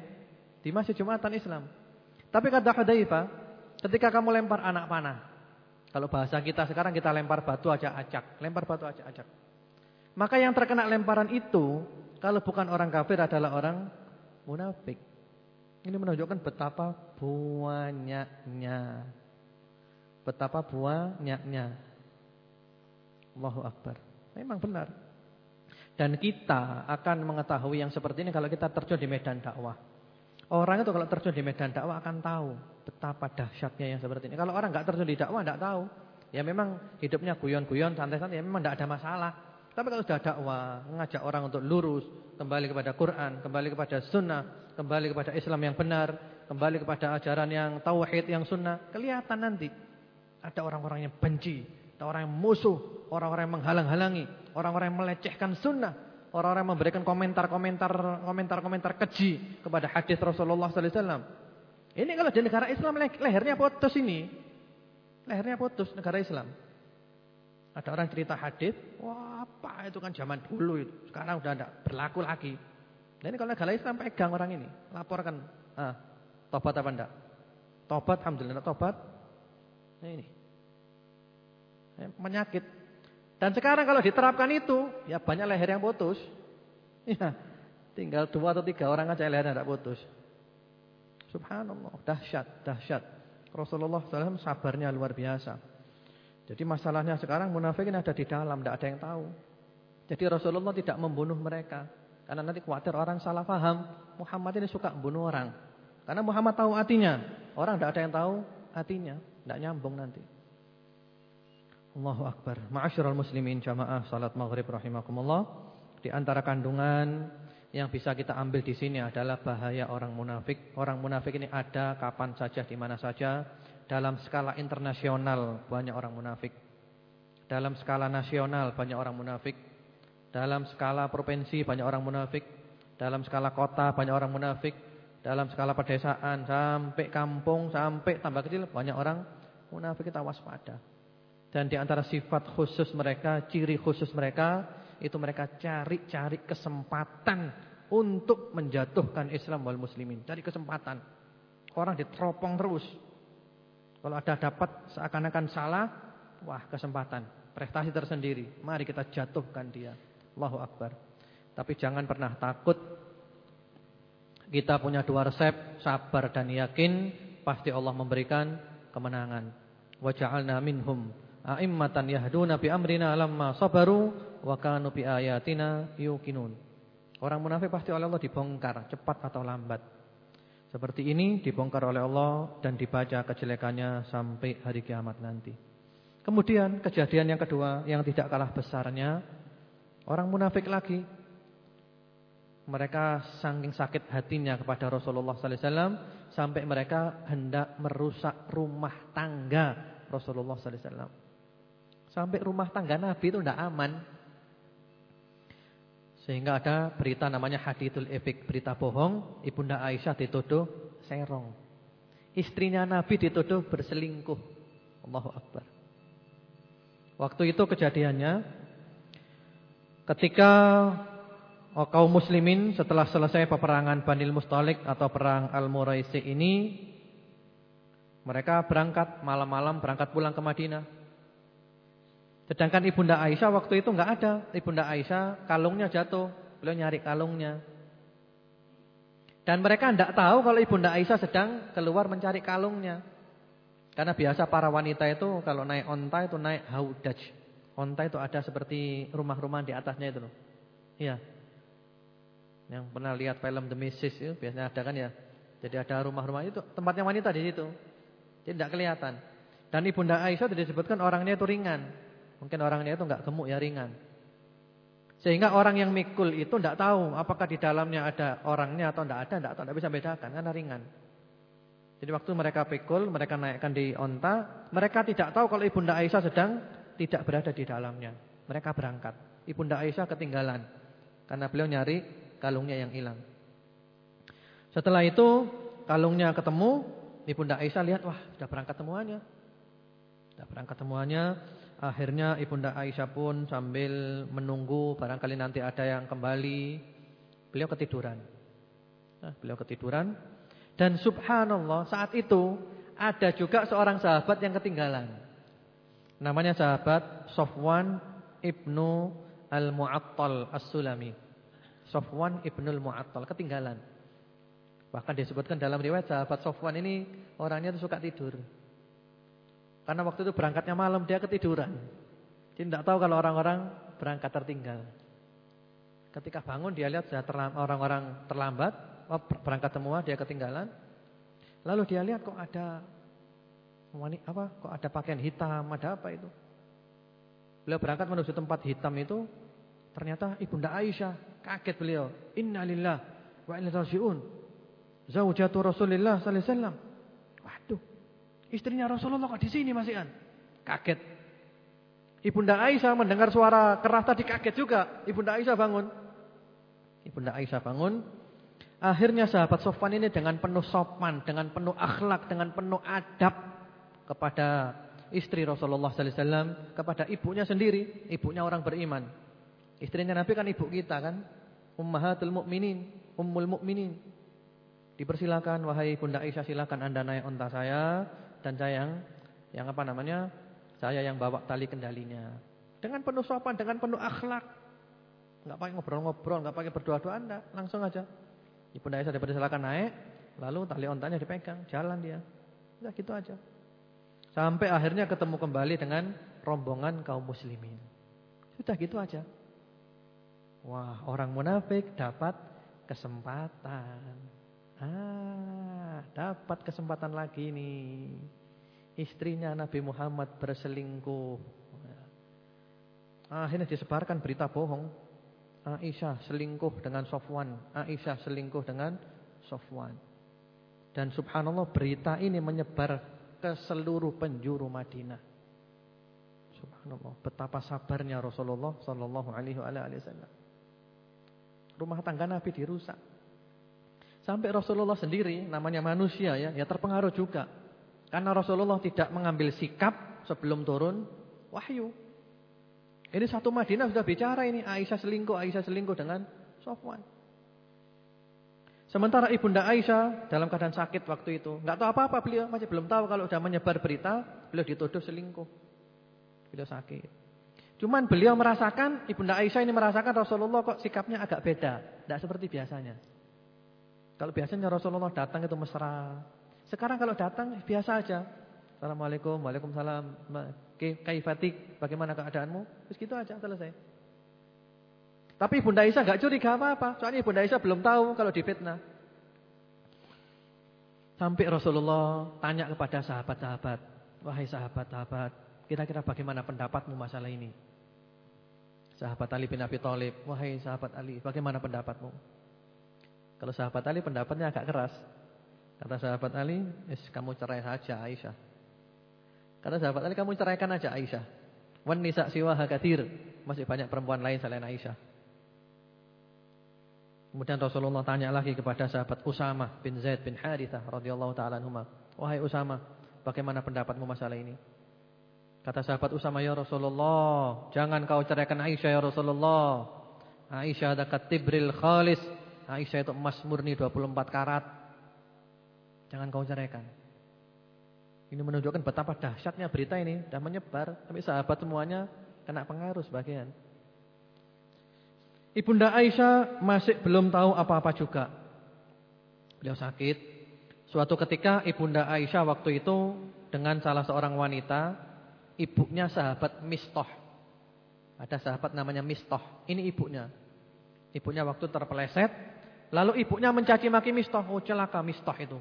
di masjid Jumatan Islam. Tapi kata Hudzaifah, ketika kamu lempar anak panah. Kalau bahasa kita sekarang kita lempar batu aja acak, lempar batu aja acak. Maka yang terkena lemparan itu kalau bukan orang kafir adalah orang munafik. Ini menunjukkan betapa banyaknya. Betapa banyaknya. Allahu Akbar. Memang benar. Dan kita akan mengetahui yang seperti ini kalau kita terjun di medan dakwah. Orang itu kalau terjun di medan dakwah akan tahu betapa dahsyatnya yang seperti ini. Kalau orang nggak terjun di dakwah nggak tahu. Ya memang hidupnya guyon-guyon, santai-santai ya memang nggak ada masalah. Tapi kalau sudah dakwah, mengajak orang untuk lurus, kembali kepada Quran, kembali kepada sunnah, kembali kepada Islam yang benar, kembali kepada ajaran yang tauhid yang sunnah, kelihatan nanti ada orang-orang yang benci, ada orang yang musuh, orang-orang yang menghalang-halangi, orang-orang yang melecehkan sunnah, orang-orang yang memberikan komentar-komentar komentar-komentar keji kepada hadis Rasulullah sallallahu alaihi wasallam. Ini kalau di negara Islam lehernya putus ini. Lehernya putus negara Islam. Ada orang cerita hadis, wah apa itu kan zaman dulu itu. Sekarang udah tidak berlaku lagi. Dan ini kalau negara Islam pegang orang ini, laporkan. Ah, tobat apa enggak? Tobat, alhamdulillah tobat. Nah ini. Menyakit. Dan sekarang kalau diterapkan itu, ya banyak leher yang putus. Ya, tinggal dua atau tiga orang aja lehernya tidak putus. Subhanallah, dahsyat, dahsyat. Rasulullah SAW sabarnya luar biasa. Jadi masalahnya sekarang munafikin ada di dalam, tidak ada yang tahu. Jadi Rasulullah tidak membunuh mereka. Karena nanti khawatir orang salah paham. Muhammad ini suka membunuh orang. Karena Muhammad tahu artinya. Orang tidak ada yang tahu artinya. Tidak nyambung nanti. Allahu Akbar. Ma'asyiral muslimin jamaah salat maghrib rahimakumullah. Di antara kandungan yang bisa kita ambil di sini adalah bahaya orang munafik. Orang munafik ini ada kapan saja, di mana saja. Dalam skala internasional banyak orang munafik. Dalam skala nasional banyak orang munafik. Dalam skala provinsi banyak orang munafik. Dalam skala kota banyak orang munafik. Dalam skala pedesaan sampai kampung sampai tambah kecil banyak orang munafik kita waspada. Dan di antara sifat khusus mereka, ciri khusus mereka itu mereka cari-cari kesempatan untuk menjatuhkan Islam wal muslimin. Cari kesempatan. Orang diteropong terus. Kalau ada dapat seakan-akan salah, wah kesempatan, prestasi tersendiri. Mari kita jatuhkan dia. Allahu Akbar. Tapi jangan pernah takut. Kita punya dua resep, sabar dan yakin, pasti Allah memberikan kemenangan. Wa ja'alna minhum a'immatan yahduna bi amrina lamma sabaru wa kanu bi ayatina yuqinun. Orang munafik pasti oleh Allah dibongkar, cepat atau lambat. Seperti ini dibongkar oleh Allah dan dibaca kejelekannya sampai hari kiamat nanti. Kemudian kejadian yang kedua yang tidak kalah besarnya orang munafik lagi mereka saking sakit hatinya kepada Rasulullah sallallahu alaihi wasallam sampai mereka hendak merusak rumah tangga Rasulullah sallallahu alaihi wasallam. Sampai rumah tangga Nabi itu tidak aman. Sehingga ada berita namanya hadithul efik, berita bohong, Ibunda Aisyah dituduh serong. Istrinya Nabi dituduh berselingkuh. Allahu Akbar. Waktu itu kejadiannya ketika oh, kaum muslimin setelah selesai peperangan Banil Mustalik atau perang Al-Muraisi ini mereka berangkat malam-malam berangkat pulang ke Madinah. Sedangkan Ibunda Aisyah waktu itu enggak ada. Ibunda Aisyah kalungnya jatuh, beliau nyari kalungnya. Dan mereka tidak tahu kalau Ibunda Aisyah sedang keluar mencari kalungnya. Karena biasa para wanita itu kalau naik onta itu naik haudaj. Onta itu ada seperti rumah-rumah di atasnya itu loh. Iya. Yang pernah lihat film The Missus itu biasanya ada kan ya. Jadi ada rumah-rumah itu tempatnya wanita di situ. Jadi tidak kelihatan. Dan Ibunda Aisyah tidak disebutkan orangnya itu ringan. Mungkin orangnya itu enggak gemuk ya ringan. Sehingga orang yang mikul itu tidak tahu apakah di dalamnya ada orangnya atau tidak ada, tidak tahu, tidak bisa bedakan karena ringan. Jadi waktu mereka pikul, mereka naikkan di onta, mereka tidak tahu kalau Ibunda Aisyah sedang tidak berada di dalamnya. Mereka berangkat. Ibunda Aisyah ketinggalan karena beliau nyari kalungnya yang hilang. Setelah itu kalungnya ketemu, Ibunda Aisyah lihat, wah sudah berangkat semuanya. Sudah berangkat semuanya. Akhirnya Ibunda Aisyah pun sambil menunggu barangkali nanti ada yang kembali. Beliau ketiduran. Nah, beliau ketiduran. Dan subhanallah saat itu ada juga seorang sahabat yang ketinggalan. Namanya sahabat Sofwan ibnu al-Mu'attal as-Sulami. Sofwan ibnu al-Mu'attal ketinggalan. Bahkan disebutkan dalam riwayat sahabat Sofwan ini orangnya itu suka tidur. Karena waktu itu berangkatnya malam dia ketiduran. Jadi tidak tahu kalau orang-orang berangkat tertinggal. Ketika bangun dia lihat orang-orang terlambat, Oh, berangkat semua dia ketinggalan. Lalu dia lihat kok ada apa? Kok ada pakaian hitam, ada apa itu? Beliau berangkat menuju tempat hitam itu, ternyata Ibunda Aisyah. Kaget beliau. Innalillah wa inna rajiun. Zaujatu Rasulillah sallallahu alaihi wasallam. Istrinya Rasulullah kok di sini masih kan? Kaget. Ibunda Aisyah mendengar suara keras tadi kaget juga. Ibunda Aisyah bangun. Ibunda Aisyah bangun, Akhirnya sahabat Sofwan ini dengan penuh sopan, dengan penuh akhlak, dengan penuh adab kepada istri Rasulullah sallallahu alaihi wasallam, kepada ibunya sendiri, ibunya orang beriman. Istrinya Nabi kan ibu kita kan, ummahatul mukminin, ummul mukminin. Dipersilakan wahai Bunda Aisyah silakan Anda naik unta saya dan saya yang yang apa namanya? Saya yang bawa tali kendalinya. Dengan penuh sopan, dengan penuh akhlak. Enggak pakai ngobrol-ngobrol, enggak pakai berdoa-doa Anda, langsung aja Ibunda Aisyah silakan naik, lalu tali ontanya dipegang, jalan dia. Udah gitu aja. Sampai akhirnya ketemu kembali dengan rombongan kaum muslimin. Sudah gitu aja. Wah, orang munafik dapat kesempatan. Ah, dapat kesempatan lagi nih. Istrinya Nabi Muhammad berselingkuh. Akhirnya disebarkan berita bohong Aisyah selingkuh dengan Sofwan. Aisyah selingkuh dengan Sofwan. Dan subhanallah berita ini menyebar ke seluruh penjuru Madinah. Subhanallah, betapa sabarnya Rasulullah sallallahu alaihi wasallam. Rumah tangga Nabi dirusak. Sampai Rasulullah sendiri namanya manusia ya, ya terpengaruh juga. Karena Rasulullah tidak mengambil sikap sebelum turun wahyu. Ini satu Madinah sudah bicara ini Aisyah selingkuh, Aisyah selingkuh dengan Sofwan. Sementara Ibunda Aisyah dalam keadaan sakit waktu itu, nggak tahu apa-apa beliau, masih belum tahu kalau sudah menyebar berita, beliau dituduh selingkuh. Beliau sakit. Cuman beliau merasakan, Ibunda Aisyah ini merasakan Rasulullah kok sikapnya agak beda, tidak seperti biasanya. Kalau biasanya Rasulullah datang itu mesra. Sekarang kalau datang biasa aja. Assalamualaikum, Waalaikumsalam. Kaifatik, bagaimana keadaanmu? Terus gitu aja selesai. Tapi Bunda Aisyah enggak curiga apa-apa. Soalnya Bunda Aisyah belum tahu kalau difitnah. Sampai Rasulullah tanya kepada sahabat-sahabat, "Wahai sahabat-sahabat, kira-kira bagaimana pendapatmu masalah ini?" Sahabat Ali bin Abi Thalib, "Wahai sahabat Ali, bagaimana pendapatmu?" Kalau sahabat Ali pendapatnya agak keras. Kata sahabat Ali, "Yes, kamu cerai saja Aisyah." Kata sahabat Ali, "Kamu ceraikan aja Aisyah." Wan nisa siwa hakatir. Masih banyak perempuan lain selain Aisyah. Kemudian Rasulullah tanya lagi kepada sahabat Usama bin Zaid bin Harithah radhiyallahu taala anhuma, "Wahai Usama, bagaimana pendapatmu masalah ini?" Kata sahabat Usama, "Ya Rasulullah, jangan kau ceraikan Aisyah ya Rasulullah. Aisyah ada katibril khalis Aisyah itu emas murni 24 karat. Jangan kau ceraikan. Ini menunjukkan betapa dahsyatnya berita ini dan menyebar. Tapi sahabat semuanya kena pengaruh sebagian. Ibunda Aisyah masih belum tahu apa-apa juga. Beliau sakit. Suatu ketika Ibunda Aisyah waktu itu dengan salah seorang wanita, ibunya sahabat Mistoh. Ada sahabat namanya Mistoh. Ini ibunya. Ibunya waktu terpeleset, Lalu ibunya mencaci maki Mistah. Oh celaka Mistah itu.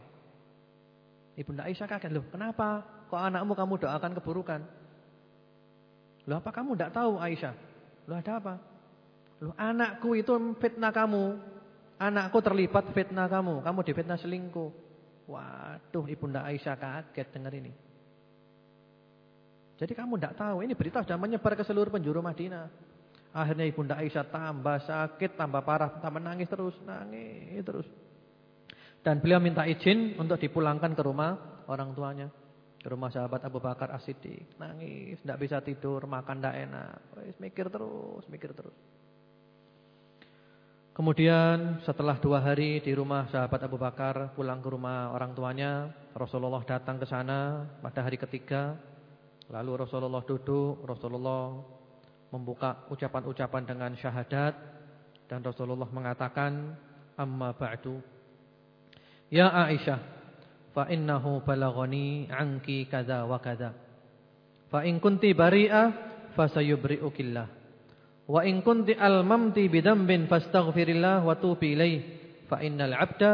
Ibunda Aisyah kaget. Loh kenapa? Kok anakmu kamu doakan keburukan? Loh apa kamu tidak tahu Aisyah? Loh ada apa? Loh anakku itu fitnah kamu. Anakku terlibat fitnah kamu. Kamu difitnah selingkuh. Waduh Ibunda Aisyah kaget dengar ini. Jadi kamu tidak tahu. Ini berita sudah menyebar ke seluruh penjuru Madinah. Akhirnya Ibunda Aisyah tambah sakit, tambah parah, tambah nangis terus, nangis terus. Dan beliau minta izin untuk dipulangkan ke rumah orang tuanya. Ke rumah sahabat Abu Bakar As-Siddiq. Nangis, tidak bisa tidur, makan tidak enak. Wis mikir terus, mikir terus. Kemudian setelah dua hari di rumah sahabat Abu Bakar pulang ke rumah orang tuanya, Rasulullah datang ke sana pada hari ketiga. Lalu Rasulullah duduk, Rasulullah membuka ucapan-ucapan dengan syahadat. Dan Rasulullah mengatakan amma ba'du. Ya Aisyah fa innahu balaghani anki kadza wa kadza. Fa in kunti bari'ah fasayubri'ukillah wa in kunti almamti bidambin fastaghfirillah wa tubi ilaih fa innal 'abda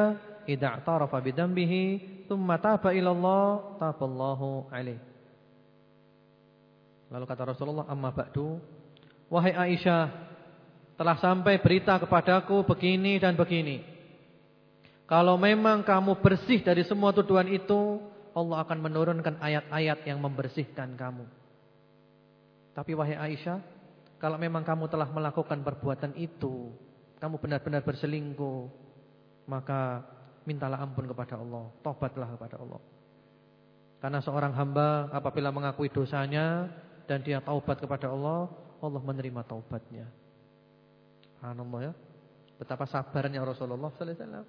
idza i'tarafa bidambihi thumma taba ila Allah taballahu alaihi Lalu kata Rasulullah amma ba'du Wahai Aisyah, telah sampai berita kepadaku begini dan begini. Kalau memang kamu bersih dari semua tuduhan itu, Allah akan menurunkan ayat-ayat yang membersihkan kamu. Tapi wahai Aisyah, kalau memang kamu telah melakukan perbuatan itu, kamu benar-benar berselingkuh, maka mintalah ampun kepada Allah, tobatlah kepada Allah. Karena seorang hamba apabila mengakui dosanya dan dia taubat kepada Allah, Allah menerima taubatnya. Subhanallah ya. Betapa sabarnya Rasulullah sallallahu alaihi wasallam.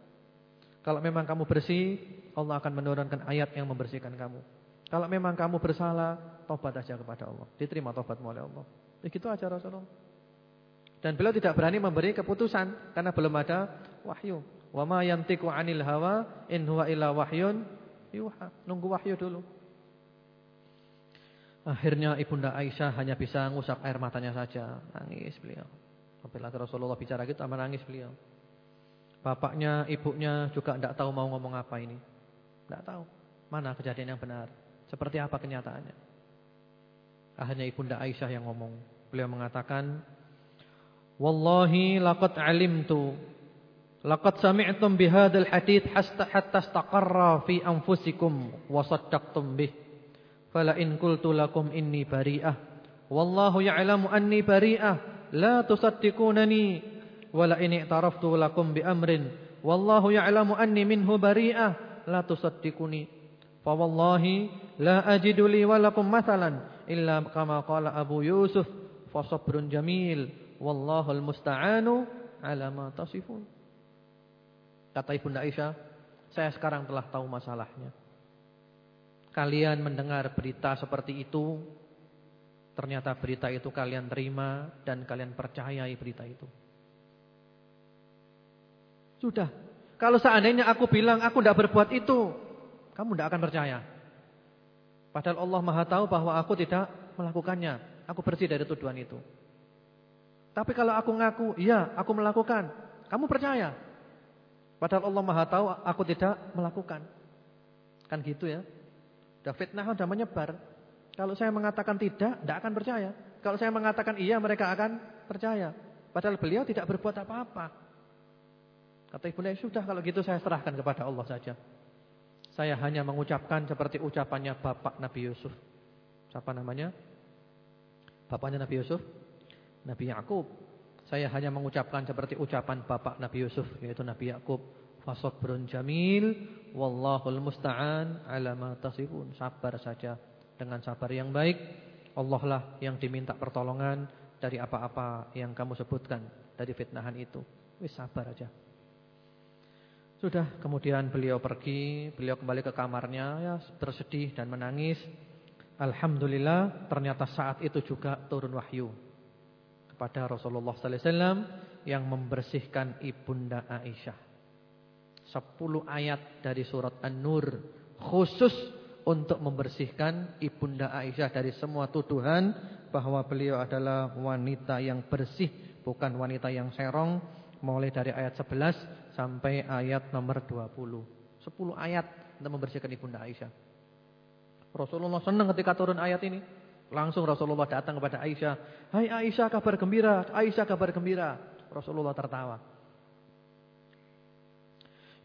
Kalau memang kamu bersih, Allah akan menurunkan ayat yang membersihkan kamu. Kalau memang kamu bersalah, taubat saja kepada Allah. Diterima taubatmu oleh Allah. Begitu aja Rasulullah. Dan beliau tidak berani memberi keputusan karena belum ada wahyu. Wa ma yantiqu 'anil hawa in huwa illa wahyun yuha. Nunggu wahyu dulu. Akhirnya Ibunda Aisyah hanya bisa ngusap air matanya saja. Nangis beliau. Apabila Rasulullah bicara gitu, sama nangis beliau. Bapaknya, ibunya juga tidak tahu mau ngomong apa ini. Tidak tahu. Mana kejadian yang benar. Seperti apa kenyataannya. Akhirnya Ibunda Aisyah yang ngomong. Beliau mengatakan, Wallahi laqad alimtu. Laqad sami'tum bihadal hadith hatta istaqarra fi anfusikum wa saddaqtum bih. Fala in qultu lakum inni bari'ah. Wallahu ya'lamu anni bari'ah. La tusaddiqunani. Wala in i'taraftu lakum bi amrin. Wallahu ya'lamu anni minhu bari'ah. La tusaddiquni. Fa wallahi la ajidu li wa mathalan illa kama qala Abu Yusuf fa sabrun jamil. Wallahu almusta'anu ala ma tasifun. Kata Ibunda Aisyah saya sekarang telah tahu masalahnya kalian mendengar berita seperti itu, ternyata berita itu kalian terima dan kalian percayai berita itu. Sudah. Kalau seandainya aku bilang aku tidak berbuat itu, kamu tidak akan percaya. Padahal Allah Maha tahu bahwa aku tidak melakukannya. Aku bersih dari tuduhan itu. Tapi kalau aku ngaku, iya aku melakukan, kamu percaya. Padahal Allah Maha tahu aku tidak melakukan. Kan gitu ya. Sudah fitnah sudah menyebar. Kalau saya mengatakan tidak, tidak akan percaya. Kalau saya mengatakan iya, mereka akan percaya. Padahal beliau tidak berbuat apa-apa. Kata ibunda, sudah kalau gitu saya serahkan kepada Allah saja. Saya hanya mengucapkan seperti ucapannya bapak Nabi Yusuf. Siapa namanya? Bapaknya Nabi Yusuf? Nabi Yakub. Saya hanya mengucapkan seperti ucapan bapak Nabi Yusuf yaitu Nabi Yakub. Fasabrun jamil wallahul musta'an ala ma tasifun. Sabar saja dengan sabar yang baik. Allah lah yang diminta pertolongan dari apa-apa yang kamu sebutkan dari fitnahan itu. Wis sabar aja. Sudah kemudian beliau pergi, beliau kembali ke kamarnya ya bersedih dan menangis. Alhamdulillah ternyata saat itu juga turun wahyu kepada Rasulullah sallallahu alaihi wasallam yang membersihkan ibunda Aisyah. Sepuluh ayat dari surat An-Nur khusus untuk membersihkan ibunda Aisyah dari semua tuduhan bahwa beliau adalah wanita yang bersih, bukan wanita yang serong mulai dari ayat 11 sampai ayat nomor 20. 10 ayat untuk membersihkan Ibunda Aisyah. Rasulullah senang ketika turun ayat ini. Langsung Rasulullah datang kepada Aisyah. Hai Aisyah kabar gembira. Aisyah kabar gembira. Rasulullah tertawa.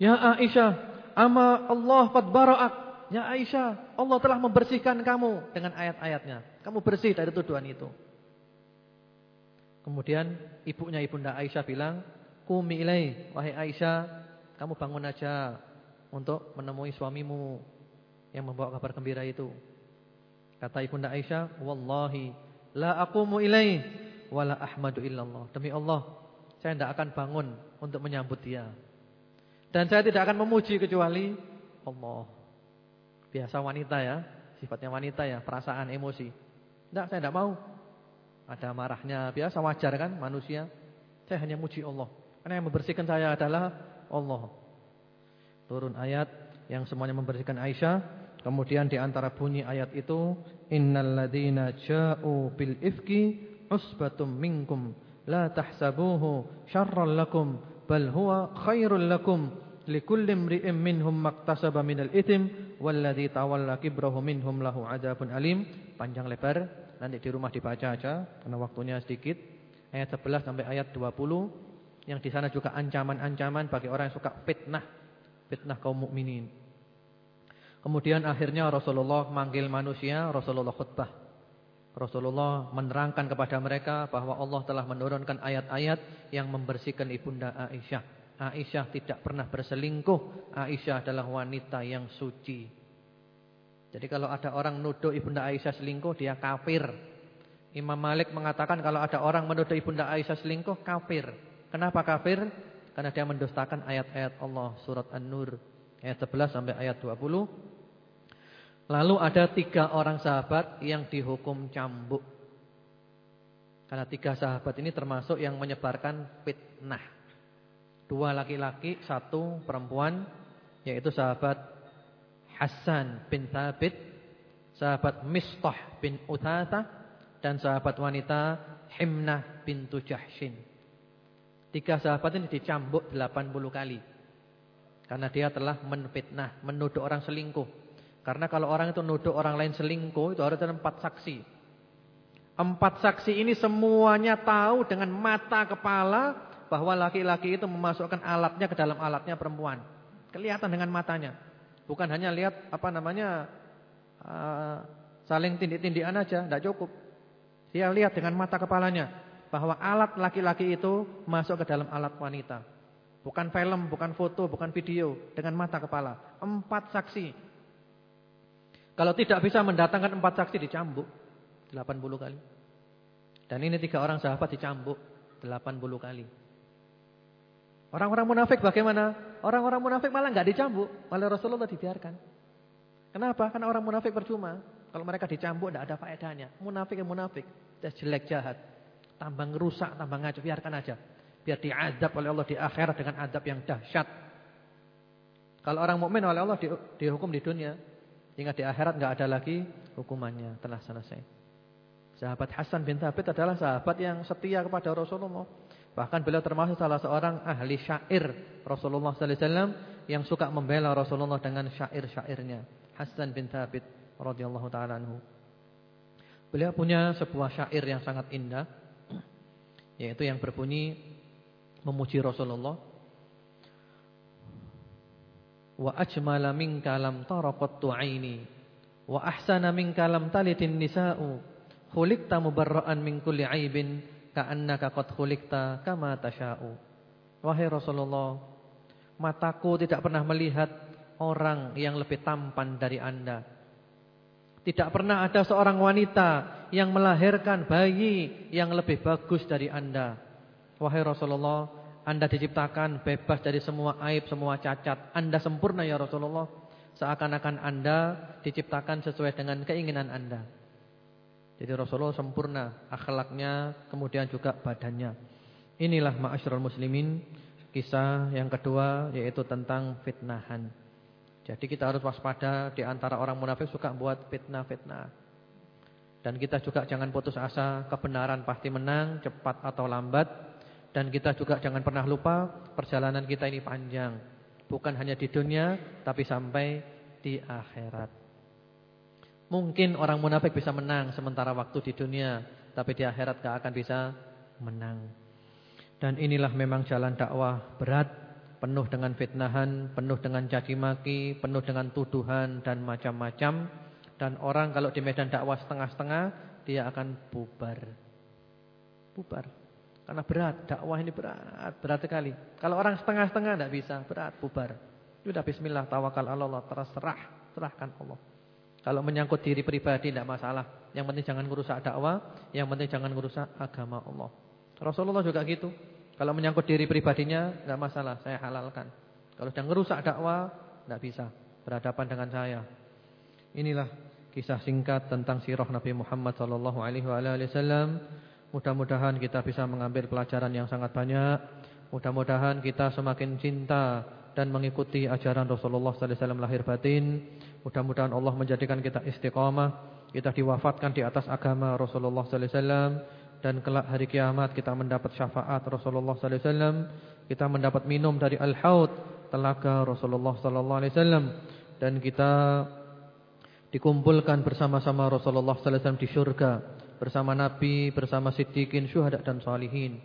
Ya Aisyah. Ama Allah qad bara'ak. Ya Aisyah. Allah telah membersihkan kamu dengan ayat-ayatnya. Kamu bersih dari tuduhan itu. Kemudian ibunya Ibunda Aisyah bilang. Kumi ilai, wahai Aisyah, kamu bangun aja untuk menemui suamimu yang membawa kabar gembira itu. Kata Ibunda Aisyah, "Wallahi la aqumu ilai wala ahmadu illallah." Demi Allah, saya tidak akan bangun untuk menyambut dia. Dan saya tidak akan memuji kecuali Allah. Biasa wanita ya, sifatnya wanita ya, perasaan emosi. Tidak, saya tidak mau. Ada marahnya, biasa wajar kan manusia. Saya hanya muji Allah. Karena yang membersihkan saya adalah Allah. Turun ayat yang semuanya membersihkan Aisyah. Kemudian di antara bunyi ayat itu, Innal ladina ja'u bil ifki usbatum minkum la tahsabuhu syarran lakum bal huwa khairul lakum likulli imri'in minhum maktasaba minal ithim walladzi tawalla kibrahu minhum lahu adzabun alim. Panjang lebar, nanti di rumah dibaca aja karena waktunya sedikit. Ayat 11 sampai ayat 20. Yang di sana juga ancaman-ancaman bagi orang yang suka fitnah, fitnah kaum mukminin. Kemudian akhirnya Rasulullah manggil manusia, Rasulullah khutbah. Rasulullah menerangkan kepada mereka bahwa Allah telah menurunkan ayat-ayat yang membersihkan ibunda Aisyah. Aisyah tidak pernah berselingkuh. Aisyah adalah wanita yang suci. Jadi kalau ada orang nuduh ibunda Aisyah selingkuh, dia kafir. Imam Malik mengatakan kalau ada orang menuduh ibunda Aisyah selingkuh, kafir. Kenapa kafir? Karena dia mendustakan ayat-ayat Allah surat An-Nur ayat 11 sampai ayat 20. Lalu ada tiga orang sahabat yang dihukum cambuk. Karena tiga sahabat ini termasuk yang menyebarkan fitnah. Dua laki-laki, satu perempuan, yaitu sahabat Hasan bin Thabit, sahabat Mistah bin Uthatha, dan sahabat wanita Himnah bintu Jahshin. Tiga sahabat ini dicambuk 80 kali. Karena dia telah menfitnah, menuduh orang selingkuh. Karena kalau orang itu nuduh orang lain selingkuh, itu harus ada empat saksi. Empat saksi ini semuanya tahu dengan mata kepala bahwa laki-laki itu memasukkan alatnya ke dalam alatnya perempuan. Kelihatan dengan matanya. Bukan hanya lihat apa namanya uh, saling tindik-tindikan aja, tidak cukup. Dia lihat dengan mata kepalanya bahwa alat laki-laki itu masuk ke dalam alat wanita. Bukan film, bukan foto, bukan video. Dengan mata kepala. Empat saksi. Kalau tidak bisa mendatangkan empat saksi dicambuk. 80 kali. Dan ini tiga orang sahabat dicambuk. 80 kali. Orang-orang munafik bagaimana? Orang-orang munafik malah nggak dicambuk. Oleh Rasulullah dibiarkan. Kenapa? Karena orang munafik percuma. Kalau mereka dicambuk tidak ada faedahnya. Munafik yang munafik. Jelek jahat tambah ngerusak, tambah ngaco, biarkan aja. Biar diadab oleh Allah di akhirat dengan adab yang dahsyat. Kalau orang mukmin oleh Allah di, dihukum di dunia, hingga di akhirat nggak ada lagi hukumannya, telah selesai. Sahabat Hasan bin Thabit adalah sahabat yang setia kepada Rasulullah. Bahkan beliau termasuk salah seorang ahli syair Rasulullah sallallahu alaihi wasallam yang suka membela Rasulullah dengan syair-syairnya. Hasan bin Thabit radhiyallahu taala anhu. Beliau punya sebuah syair yang sangat indah yaitu yang berbunyi memuji Rasulullah. Wa ajmala minka lam tara qattu aini. Wa ahsana minka lam talitin nisa'u. Khuliqta mubarra'an min kulli aibin ka'annaka qad khuliqta kama tasha'u. Wahai Rasulullah mataku tidak pernah melihat orang yang lebih tampan dari Anda. Tidak pernah ada seorang wanita yang melahirkan bayi yang lebih bagus dari Anda. Wahai Rasulullah anda diciptakan bebas dari semua aib, semua cacat. Anda sempurna ya Rasulullah. Seakan-akan Anda diciptakan sesuai dengan keinginan Anda. Jadi Rasulullah sempurna akhlaknya, kemudian juga badannya. Inilah ma'asyiral muslimin kisah yang kedua yaitu tentang fitnahan. Jadi kita harus waspada di antara orang munafik suka buat fitnah-fitnah. Dan kita juga jangan putus asa, kebenaran pasti menang, cepat atau lambat. Dan kita juga jangan pernah lupa perjalanan kita ini panjang. Bukan hanya di dunia, tapi sampai di akhirat. Mungkin orang munafik bisa menang sementara waktu di dunia, tapi di akhirat gak akan bisa menang. Dan inilah memang jalan dakwah berat, penuh dengan fitnahan, penuh dengan caci maki, penuh dengan tuduhan dan macam-macam. Dan orang kalau di medan dakwah setengah-setengah, dia akan bubar. Bubar. Karena berat, dakwah ini berat, berat sekali. Kalau orang setengah-setengah tidak bisa, berat, bubar. Sudah bismillah, tawakal Allah, terserah, serahkan Allah. Kalau menyangkut diri pribadi tidak masalah. Yang penting jangan merusak dakwah, yang penting jangan merusak agama Allah. Rasulullah juga gitu. Kalau menyangkut diri pribadinya tidak masalah, saya halalkan. Kalau sudah merusak dakwah, tidak bisa berhadapan dengan saya. Inilah kisah singkat tentang sirah Nabi Muhammad sallallahu alaihi wasallam. Mudah-mudahan kita bisa mengambil pelajaran yang sangat banyak. Mudah-mudahan kita semakin cinta dan mengikuti ajaran Rasulullah sallallahu alaihi wasallam lahir batin. Mudah-mudahan Allah menjadikan kita istiqamah, kita diwafatkan di atas agama Rasulullah sallallahu alaihi wasallam dan kelak hari kiamat kita mendapat syafaat Rasulullah sallallahu alaihi wasallam. Kita mendapat minum dari al-haud telaga Rasulullah sallallahu alaihi wasallam dan kita dikumpulkan bersama-sama Rasulullah sallallahu alaihi wasallam di surga bersama Nabi, bersama Siddiqin, syuhada dan salihin.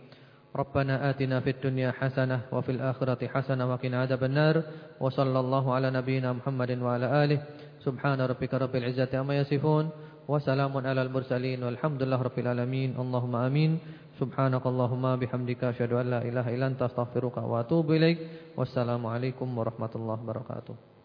Rabbana atina fid dunya hasanah wa fil akhirati hasanah wa qina adzabannar. Wa sallallahu ala nabiyyina Muhammadin wa ala alihi. Subhana rabbika rabbil izzati amma yasifun. Wa salamun alal mursalin walhamdulillahi rabbil alamin. Allahumma amin. Subhanakallahumma bihamdika asyhadu an la ilaha illa anta astaghfiruka wa atubu ilaik. Wassalamu alaikum warahmatullahi wabarakatuh.